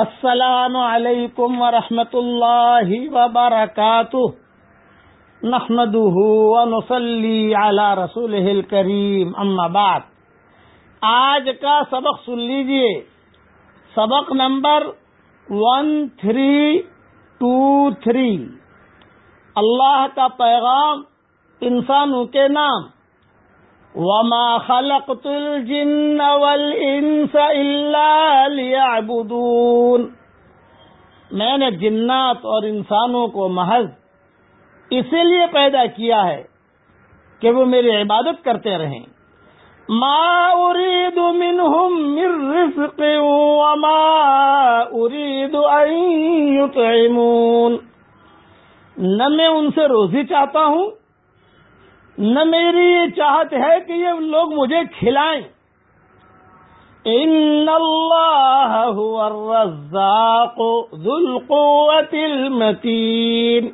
السلام علیکم ورحمۃ اللہ وبرکاتہ۔ نحمده ونصلي على رسوله الكريم اما بعد۔ آج کا سبق سن لیجیے۔ سبق number one three two three Allah کا پیغام انسانوں کے نام۔ وما خلقت الجن والانس الا ليعبدون میں نے جنات اور انسانوں کو محض اسی لیے پیدا کیا ہے کہ وہ میری عبادت کرتے رہیں۔ ما اريد منهم من رزق وما اريد ان يطعمون۔ نہ میں ان سے روزی چاہتا ہوں نہ میری یہ چاہت ہے کہ یہ لوگ مجھے کھلائیں۔ ان اللہ هو الرزاق ذو القوة المتین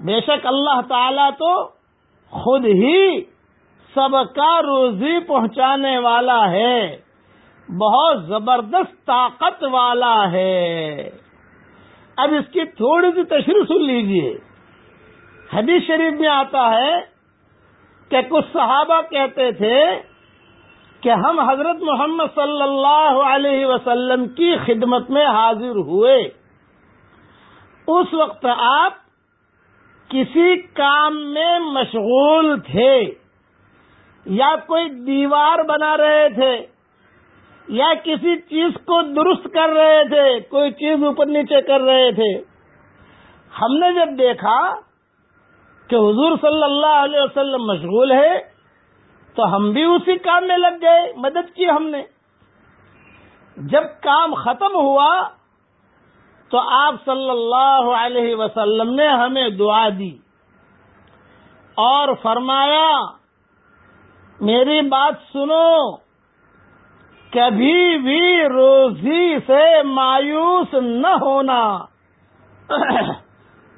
بے شک اللہ تعالی تو خود ہی سب کا روزی پہنچانے والا ہے۔ بہت زبردست طاقت والا ہے۔ اب اس کی تھوڑی سی تشریح سن لیجیے۔ حدیث شریف میں آتا ہے کہ کچھ صحابہ کہتے تھے کہ ہم حضرت محمد صلی اللہ علیہ وسلم کی خدمت میں حاضر ہوئے۔ اس وقت آپ کسی کام میں مشغول تھے یا کوئی دیوار بنا رہے تھے یا کسی چیز کو درست کر رہے تھے، کوئی چیز اوپر نیچے کر رہے تھے۔ ہم نے جب دیکھا کہ حضور صلی اللہ علیہ وسلم مشغول ہے تو ہم بھی اسی کام میں لگ گئے، مدد کی ہم نے۔ جب کام ختم ہوا تو آپ صلی اللہ علیہ وسلم نے ہمیں دعا دی اور فرمایا، میری بات سنو، کبھی بھی روزی سے مایوس نہ ہونا۔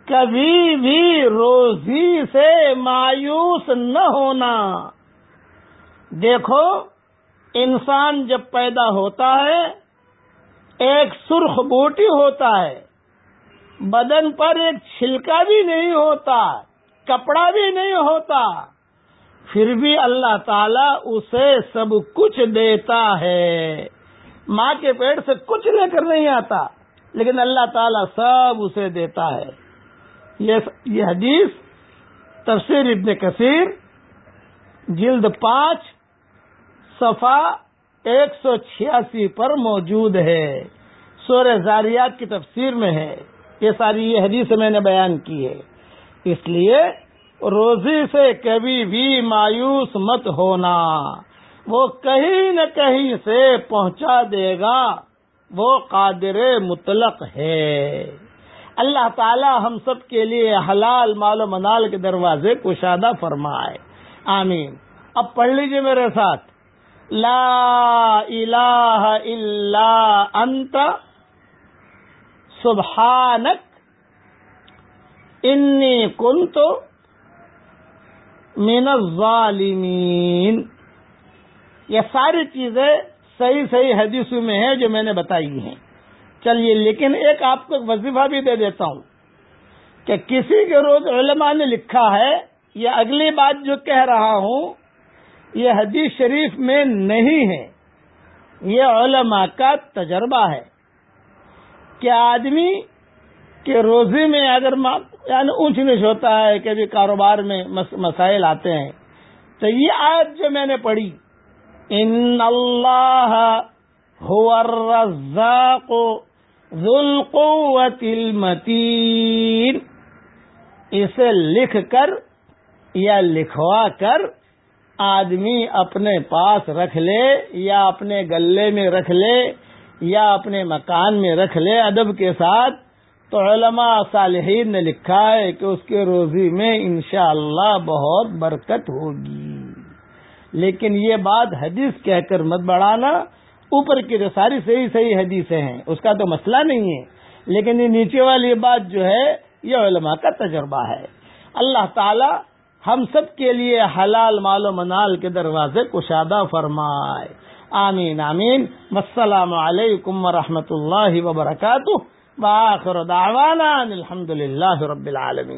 کبھی بھی روزی سے مایوس نہ ہونا۔ دیکھو، انسان جب پیدا ہوتا ہے، ایک سرخ بوٹی ہوتا ہے، بدن پر ایک چھلکا بھی نہیں ہوتا، کپڑا بھی نہیں ہوتا، پھر بھی اللہ تعالی اسے سب کچھ دیتا ہے۔ ماں کے پیٹ سے کچھ لے کر نہیں آتا، لیکن اللہ تعالیٰ سب اسے دیتا ہے۔ یہ حدیث تفسیر ابن کثیر، جلد پانچ صفا ایک سو چھیاسی پر موجود ہے۔ سور زاریات کی تفسیر میں ہے۔ یہ ساری یہ حدیث میں نے بیان کی ہے۔ اس لیے روزی سے کبھی بھی مایوس مت ہونا۔ وہ کہیں نہ کہیں سے پہنچا دے گا۔ وہ قادر مطلق ہے۔ اللہ تعالی ہم سب کے لیے حلال مال و منال کے دروازے کشادہ فرمائے۔ آمین۔ اب پڑھ لیجیے میرے ساتھ۔ لا الہ الا انت سبحانک انی کنت من الظالمین۔ یہ ساری چیزیں صحیح صحیح حدیثوں میں ہیں جو میں نے بتائی ہیں۔ چلیے، لیکن ایک آپ کو وظیفہ بھی دے دیتا ہوں کہ کسی کے روز علماء نے لکھا ہے، یہ اگلی بات جو کہہ رہا ہوں، یہ حدیث شریف میں نہیں ہے، یہ علماء کا تجربہ ہے کہ آدمی کے روزی میں اگر یعنی اونچ نیچ ہوتا ہے کہ بھی کاروبار میں مسائل آتے ہیں، تو یہ آیت جو میں نے پڑھی، ان اللہ هو الرزاق ذو المتین اسے لکھ کر یا لکھوا کر آدمی اپنے پاس رکھ لے یا اپنے گلے میں رکھ لے یا اپنے مکان میں رکھ لے ادب کے ساتھ تو علماء صالحین نے لکھا ہے کہ اس کے روزی میں انشاءاللہ اللہ بہت برکت ہوگی لیکن یہ بات حدیث کہہ کر مت بڑھانا اوپر کی تو ساری صحیح صحیح حدیثیں ہیں، اس کا تو مسئلہ نہیں ہے۔ لیکن یہ نیچے والی بات جو ہے، یہ علماء کا تجربہ ہے۔ اللہ تعالی ہم سب کے لیے حلال مال و منال کے دروازے کشادہ فرمائے۔ آمین آمین۔ السلام علیکم ورحمۃ اللہ وبرکاتہ۔ باخر دعوانا الحمد للہ رب العالمین۔